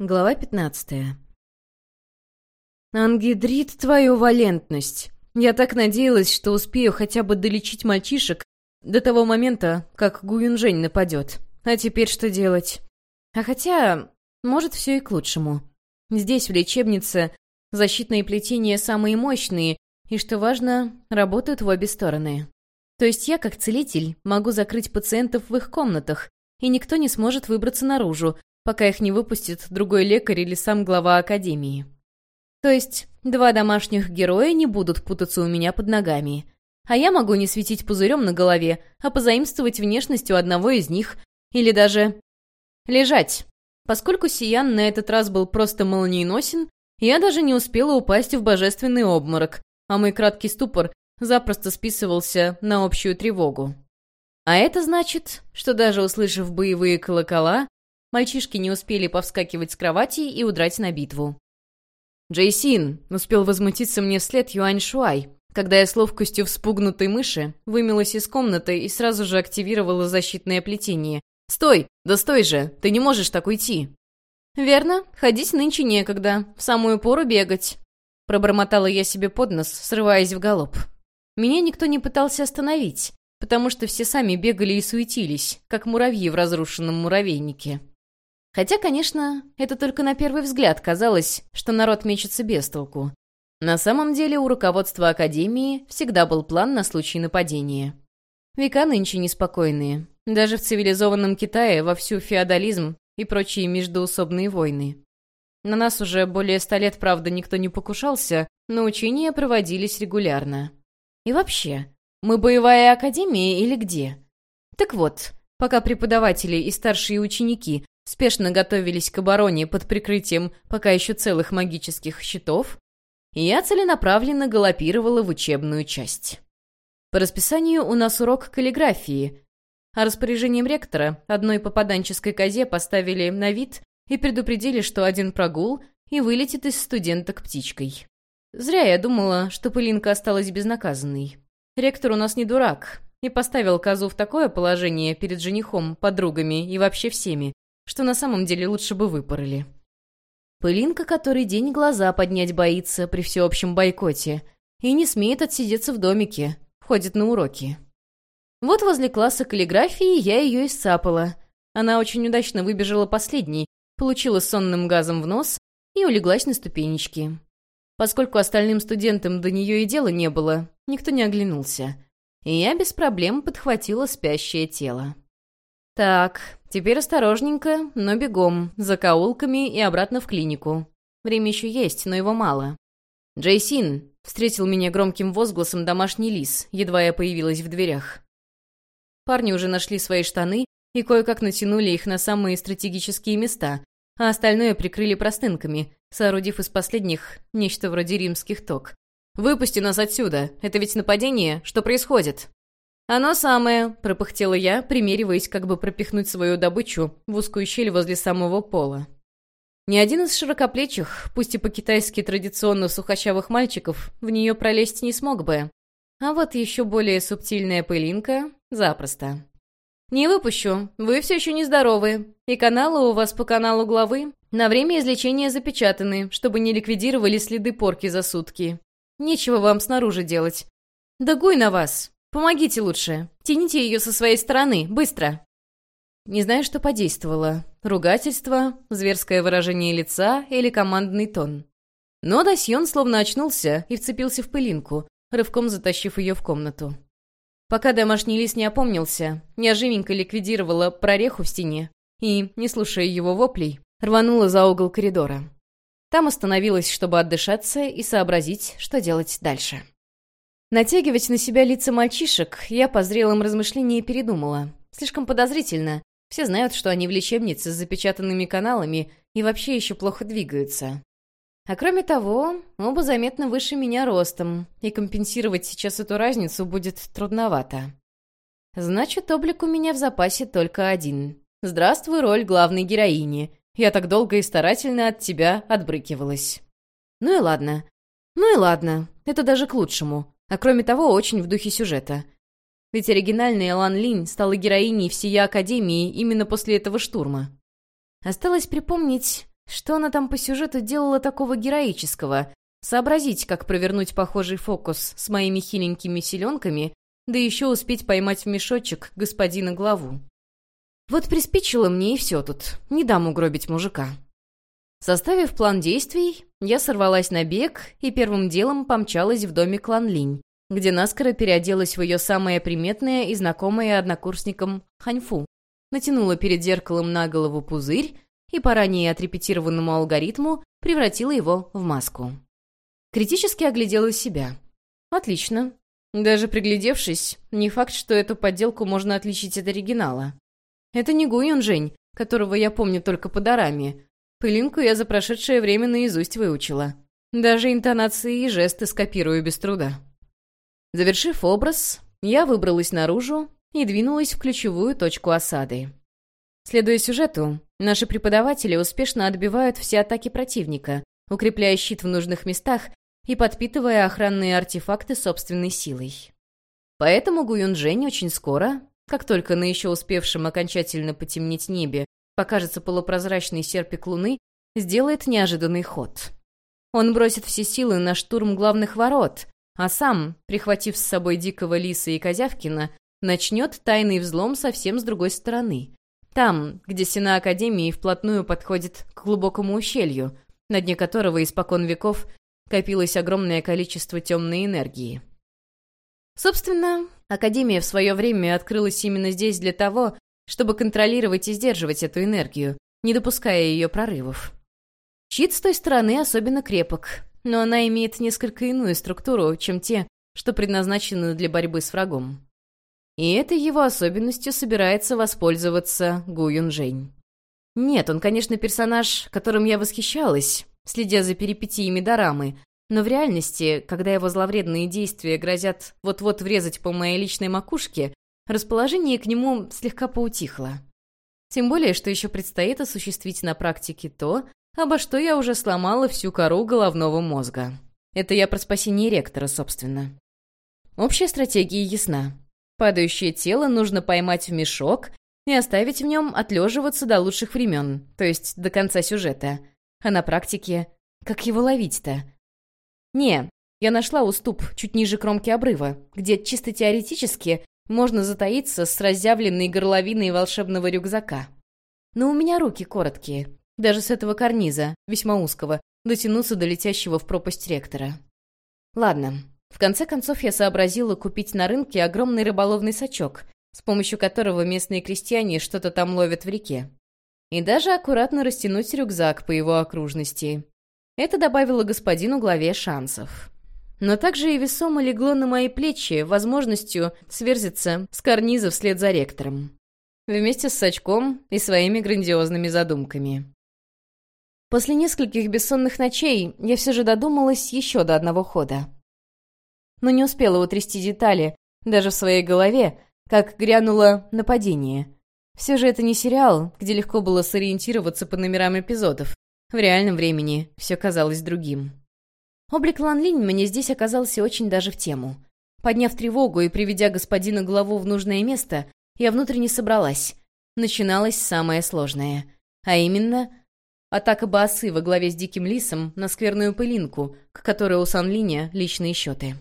Глава 15. Ангидрит твою валентность. Я так надеялась, что успею хотя бы долечить мальчишек до того момента, как Гуюнжень нападет. А теперь что делать? А хотя, может, все и к лучшему. Здесь, в лечебнице, защитные плетения самые мощные, и, что важно, работают в обе стороны. То есть я, как целитель, могу закрыть пациентов в их комнатах, и никто не сможет выбраться наружу, пока их не выпустит другой лекарь или сам глава академии. То есть два домашних героя не будут путаться у меня под ногами. А я могу не светить пузырем на голове, а позаимствовать внешность у одного из них. Или даже... Лежать. Поскольку Сиян на этот раз был просто молниеносен, я даже не успела упасть в божественный обморок, а мой краткий ступор запросто списывался на общую тревогу. А это значит, что даже услышав боевые колокола, мальчишки не успели повскакивать с кровати и удрать на битву. «Джейсин!» — успел возмутиться мне вслед Юань Шуай, когда я с ловкостью вспугнутой мыши вымилась из комнаты и сразу же активировала защитное плетение. «Стой! Да стой же! Ты не можешь так уйти!» «Верно, ходить нынче некогда, в самую пору бегать», — пробормотала я себе под нос, срываясь в галоп. Меня никто не пытался остановить, потому что все сами бегали и суетились, как муравьи в разрушенном муравейнике. Хотя, конечно, это только на первый взгляд казалось, что народ мечется без толку. На самом деле у руководства Академии всегда был план на случай нападения. Века нынче неспокойные. Даже в цивилизованном Китае вовсю феодализм и прочие междоусобные войны. На нас уже более ста лет, правда, никто не покушался, но учения проводились регулярно. И вообще, мы боевая академия или где? Так вот, пока преподаватели и старшие ученики спешно готовились к обороне под прикрытием пока еще целых магических щитов, я целенаправленно галопировала в учебную часть. По расписанию у нас урок каллиграфии, а распоряжением ректора одной попаданческой козе поставили на вид и предупредили, что один прогул и вылетит из студенток птичкой. Зря я думала, что пылинка осталась безнаказанной. Ректор у нас не дурак и поставил козу в такое положение перед женихом, подругами и вообще всеми, что на самом деле лучше бы выпороли. Пылинка который день глаза поднять боится при всеобщем бойкоте и не смеет отсидеться в домике, ходит на уроки. Вот возле класса каллиграфии я ее и. Она очень удачно выбежала последней, получила сонным газом в нос и улеглась на ступенечки. Поскольку остальным студентам до нее и дела не было, никто не оглянулся. И я без проблем подхватила спящее тело. Так, теперь осторожненько, но бегом, за каулками и обратно в клинику. Время еще есть, но его мало. «Джейсин!» — встретил меня громким возгласом домашний лис, едва я появилась в дверях. Парни уже нашли свои штаны и кое-как натянули их на самые стратегические места, а остальное прикрыли простынками, соорудив из последних нечто вроде римских ток. «Выпусти нас отсюда! Это ведь нападение? Что происходит?» «Оно самое», — пропыхтела я, примериваясь, как бы пропихнуть свою добычу в узкую щель возле самого пола. Ни один из широкоплечих, пусть и по-китайски традиционно сухощавых мальчиков, в нее пролезть не смог бы. А вот еще более субтильная пылинка — запросто. «Не выпущу, вы все еще нездоровы, и каналы у вас по каналу главы на время излечения запечатаны, чтобы не ликвидировали следы порки за сутки. Нечего вам снаружи делать. Да гуй на вас!» «Помогите лучше. Тяните ее со своей стороны. Быстро!» Не знаю, что подействовало. Ругательство, зверское выражение лица или командный тон. Но Дасьон словно очнулся и вцепился в пылинку, рывком затащив ее в комнату. Пока домашний лис не опомнился, я живенько ликвидировала прореху в стене и, не слушая его воплей, рванула за угол коридора. Там остановилась, чтобы отдышаться и сообразить, что делать дальше. Натягивать на себя лица мальчишек я по зрелым размышлениям передумала. Слишком подозрительно. Все знают, что они в лечебнице с запечатанными каналами и вообще еще плохо двигаются. А кроме того, оба заметно выше меня ростом, и компенсировать сейчас эту разницу будет трудновато. Значит, облик у меня в запасе только один. Здравствуй, роль главной героини. Я так долго и старательно от тебя отбрыкивалась. Ну и ладно. Ну и ладно, это даже к лучшему. А кроме того, очень в духе сюжета. Ведь оригинальная Лан Линь стала героиней всей Академии именно после этого штурма. Осталось припомнить, Что она там по сюжету делала такого героического? Сообразить, как провернуть похожий фокус с моими хиленькими селенками, да еще успеть поймать в мешочек господина главу. Вот приспичило мне и все тут. Не дам угробить мужика. Составив план действий, я сорвалась на бег и первым делом помчалась в домик Клан Линь, где наскоро переоделась в ее самое приметное и знакомое однокурсникам ханьфу. Натянула перед зеркалом на голову пузырь и по ранее отрепетированному алгоритму превратила его в маску. Критически оглядела себя. Отлично. Даже приглядевшись, не факт, что эту подделку можно отличить от оригинала. Это не Гу Юнжень, которого я помню только по дарами. Пылинку я за прошедшее время наизусть выучила. Даже интонации и жесты скопирую без труда. Завершив образ, я выбралась наружу и двинулась в ключевую точку осады. Следуя сюжету, наши преподаватели успешно отбивают все атаки противника, укрепляя щит в нужных местах и подпитывая охранные артефакты собственной силой. Поэтому Гуюнджень очень скоро, как только на еще успевшем окончательно потемнеть небе покажется полупрозрачный серпик луны, сделает неожиданный ход. Он бросит все силы на штурм главных ворот, а сам, прихватив с собой дикого лиса и козявкина, начнет тайный взлом совсем с другой стороны. Там, где стена Академии вплотную подходит к глубокому ущелью, на дне которого испокон веков копилось огромное количество темной энергии. Собственно, Академия в свое время открылась именно здесь для того, чтобы контролировать и сдерживать эту энергию, не допуская ее прорывов. Щит с той стороны особенно крепок, но она имеет несколько иную структуру, чем те, что предназначены для борьбы с врагом. И этой его особенностью собирается воспользоваться Гу Юнжень. Нет, он, конечно, персонаж, которым я восхищалась, следя за перипетиями Дорамы, но в реальности, когда его зловредные действия грозят вот-вот врезать по моей личной макушке, расположение к нему слегка поутихло. Тем более, что еще предстоит осуществить на практике то, обо что я уже сломала всю кору головного мозга. Это я про спасение ректора, собственно. Общая стратегия ясна. Падающее тело нужно поймать в мешок и оставить в нем отлеживаться до лучших времен, то есть до конца сюжета. А на практике... Как его ловить-то? Не, я нашла уступ чуть ниже кромки обрыва, где чисто теоретически можно затаиться с разъявленной горловиной волшебного рюкзака. Но у меня руки короткие, даже с этого карниза, весьма узкого, дотянуться до летящего в пропасть ректора. Ладно, в конце концов я сообразила купить на рынке огромный рыболовный сачок, с помощью которого местные крестьяне что-то там ловят в реке. И даже аккуратно растянуть рюкзак по его окружности. Это добавило господину главе шансов. Но также и весомо легло на мои плечи возможностью сверзиться с карниза вслед за ректором. Вместе с сачком и своими грандиозными задумками. После нескольких бессонных ночей я все же додумалась еще до одного хода. Но не успела утрясти детали, даже в своей голове, как грянуло нападение. Все же это не сериал, где легко было сориентироваться по номерам эпизодов. В реальном времени все казалось другим. Облик Лан Линь мне здесь оказался очень даже в тему. Подняв тревогу и приведя господина главу в нужное место, я внутренне собралась. Начиналось самое сложное. А именно, Атака Баасы во главе с Диким Лисом на скверную пылинку, к которой у Сан Линя личные счеты.